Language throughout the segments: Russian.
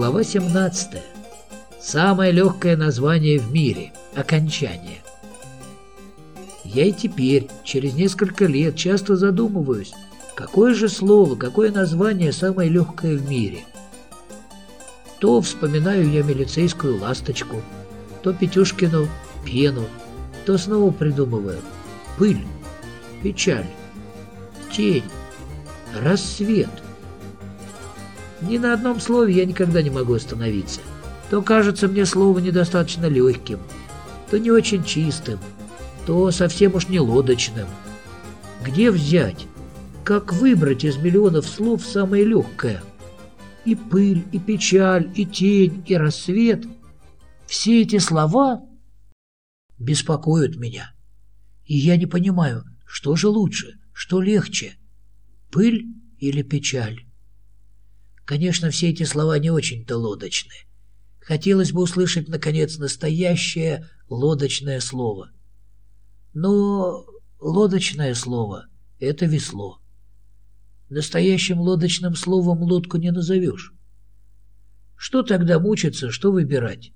Глава 17. Самое легкое название в мире. Окончание. Я и теперь, через несколько лет, часто задумываюсь, какое же слово, какое название самое легкое в мире. То вспоминаю я милицейскую ласточку, то Петюшкину пену, то снова придумываю пыль, печаль, тень, рассвет — ни на одном слове я никогда не могу остановиться. То кажется мне слово недостаточно легким, то не очень чистым, то совсем уж не лодочным. Где взять? Как выбрать из миллионов слов самое легкое? И пыль, и печаль, и тень, и рассвет. Все эти слова беспокоят меня. И я не понимаю, что же лучше, что легче, пыль или печаль. Конечно, все эти слова не очень-то лодочные. Хотелось бы услышать, наконец, настоящее лодочное слово. Но лодочное слово — это весло. Настоящим лодочным словом лодку не назовешь. Что тогда мучиться, что выбирать?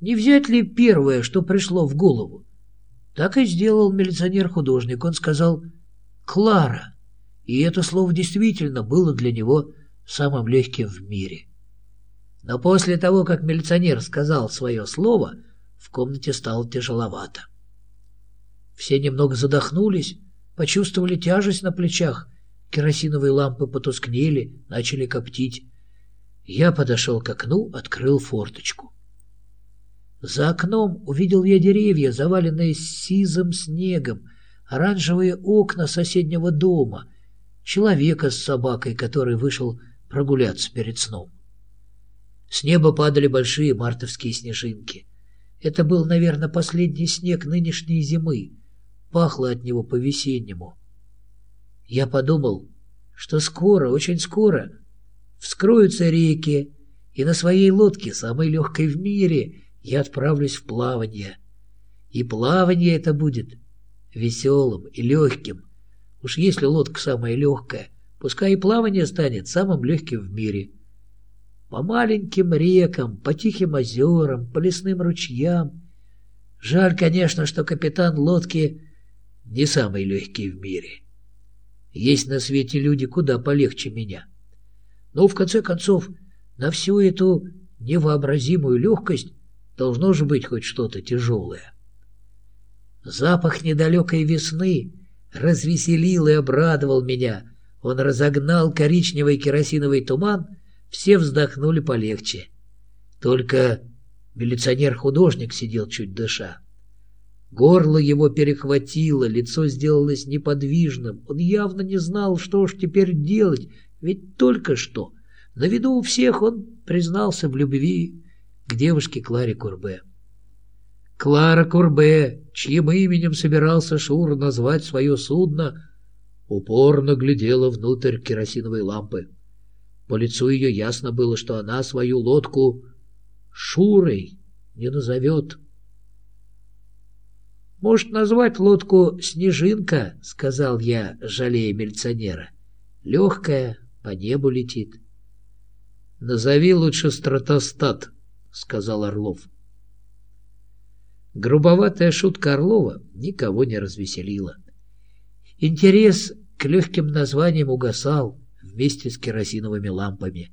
Не взять ли первое, что пришло в голову? Так и сделал милиционер-художник. Он сказал «Клара», и это слово действительно было для него самым легким в мире. Но после того, как милиционер сказал свое слово, в комнате стало тяжеловато. Все немного задохнулись, почувствовали тяжесть на плечах, керосиновые лампы потускнели, начали коптить. Я подошел к окну, открыл форточку. За окном увидел я деревья, заваленные сизым снегом, оранжевые окна соседнего дома, человека с собакой, который вышел прогуляться перед сном. С неба падали большие мартовские снежинки. Это был, наверное, последний снег нынешней зимы. Пахло от него по-весеннему. Я подумал, что скоро, очень скоро, вскроются реки, и на своей лодке, самой легкой в мире, я отправлюсь в плавание. И плавание это будет веселым и легким. Уж если лодка самая легкая, Пускай и плавание станет самым легким в мире. По маленьким рекам, по тихим озерам, по лесным ручьям. Жаль, конечно, что капитан лодки не самый легкий в мире. Есть на свете люди куда полегче меня. Но, в конце концов, на всю эту невообразимую легкость должно же быть хоть что-то тяжелое. Запах недалекой весны развеселил и обрадовал меня — он разогнал коричневый керосиновый туман, все вздохнули полегче. Только милиционер-художник сидел чуть дыша. Горло его перехватило, лицо сделалось неподвижным. Он явно не знал, что ж теперь делать, ведь только что на виду у всех он признался в любви к девушке Кларе Курбе. Клара Курбе, чьим именем собирался Шур назвать свое судно, упорно глядела внутрь керосиновой лампы. По лицу ее ясно было, что она свою лодку Шурой не назовет. «Может, назвать лодку «Снежинка», — сказал я, жалея милиционера. «Легкая, по небу летит». «Назови лучше стратостат», — сказал Орлов. Грубоватая шутка Орлова никого не развеселила. Интерес к легким названиям угасал вместе с керосиновыми лампами.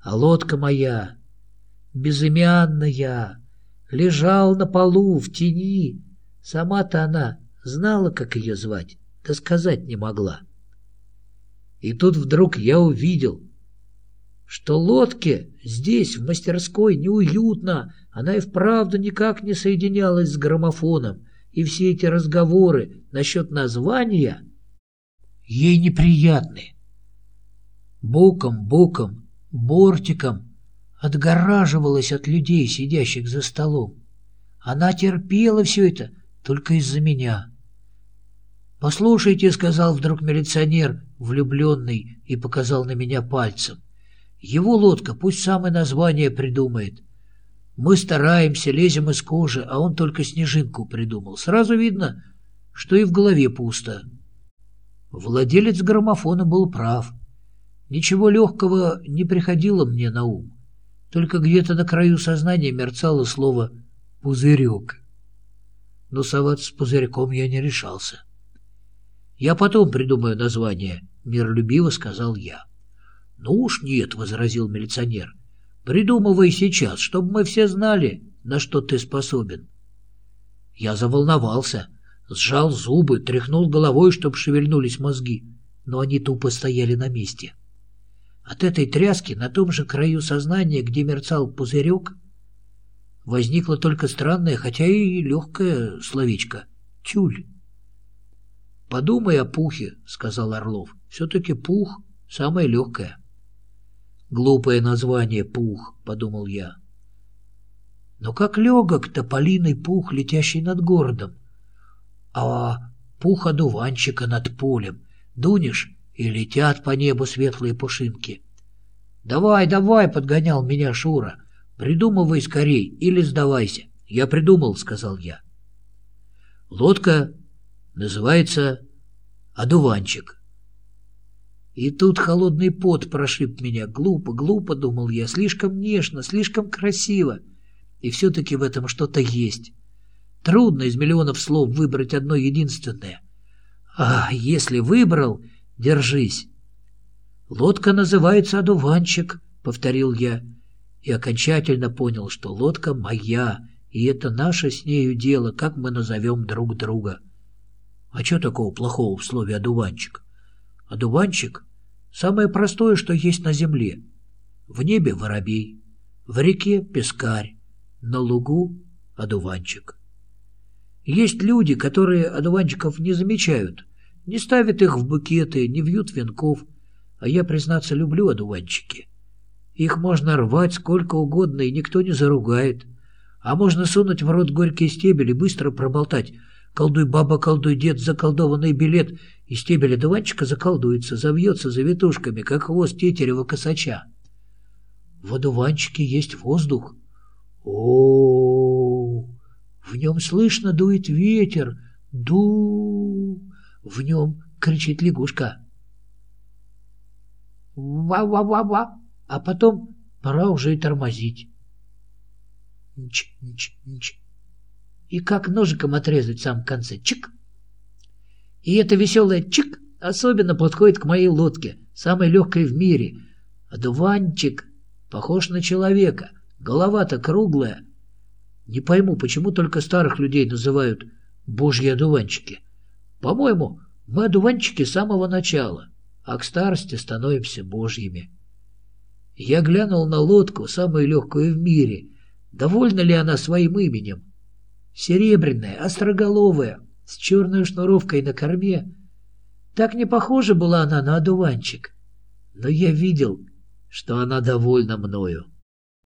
А лодка моя, безымянная, лежал на полу в тени. Сама-то она знала, как ее звать, да сказать не могла. И тут вдруг я увидел, что лодке здесь, в мастерской, неуютно, она и вправду никак не соединялась с граммофоном, и все эти разговоры насчет названия ей неприятны. Боком, боком, бортиком отгораживалась от людей, сидящих за столом. Она терпела все это только из-за меня. «Послушайте», — сказал вдруг милиционер, влюбленный, и показал на меня пальцем. «Его лодка пусть самое название придумает. Мы стараемся, лезем из кожи, а он только снежинку придумал. Сразу видно, что и в голове пусто. Владелец граммофона был прав. Ничего легкого не приходило мне на ум. Только где-то на краю сознания мерцало слово «пузырек». Но соваться с пузырьком я не решался. «Я потом придумаю название», — миролюбиво сказал я. «Ну уж нет», — возразил милиционер. «Придумывай сейчас, чтобы мы все знали, на что ты способен». Я заволновался, сжал зубы, тряхнул головой, чтобы шевельнулись мозги, но они тупо стояли на месте. От этой тряски на том же краю сознания, где мерцал пузырек, возникло только странное, хотя и легкое словечко — тюль. «Подумай о пухе», — сказал Орлов. «Все-таки пух — самое легкое». «Глупое название пух», — подумал я. Но как легок тополиный пух, летящий над городом. А пух одуванчика над полем. Дунешь, и летят по небу светлые пушинки. «Давай, давай!» — подгонял меня Шура. «Придумывай скорей или сдавайся». «Я придумал», — сказал я. Лодка называется «Одуванчик». И тут холодный пот прошиб меня. Глупо, глупо, думал я, слишком нежно, слишком красиво. И все-таки в этом что-то есть. Трудно из миллионов слов выбрать одно единственное. А если выбрал, держись. Лодка называется «Одуванчик», — повторил я, и окончательно понял, что лодка моя, и это наше с нею дело, как мы назовем друг друга. А что такого плохого в слове «одуванчик»? Одуванчик — самое простое, что есть на земле. В небе воробей, в реке пескарь, на лугу одуванчик. Есть люди, которые одуванчиков не замечают, не ставят их в букеты, не вьют венков, а я, признаться, люблю одуванчики. Их можно рвать сколько угодно, и никто не заругает. А можно сунуть в рот горький стебель и быстро проболтать «Колдуй, баба, колдуй, дед, заколдованный билет», и стебель одуванчика заколдуется, завьется завитушками, как хвост тетерева косача. В одуванчике есть воздух. О, в нем слышно дует ветер, ду, в нем кричит лягушка. Ва-ва-ва-ва, а потом пора уже и тормозить. Нч-нч-нч. И как ножиком отрезать в самом конце. Чик! И это веселое чик особенно подходит к моей лодке, самой легкой в мире. Одуванчик похож на человека, голова-то круглая. Не пойму, почему только старых людей называют божьи одуванчики. По-моему, мы одуванчики с самого начала, а к старости становимся божьими. Я глянул на лодку, самую легкую в мире. Довольна ли она своим именем? Серебряная, остроголовая, с черной шнуровкой на корме. Так не похожа была она на одуванчик. Но я видел, что она довольна мною.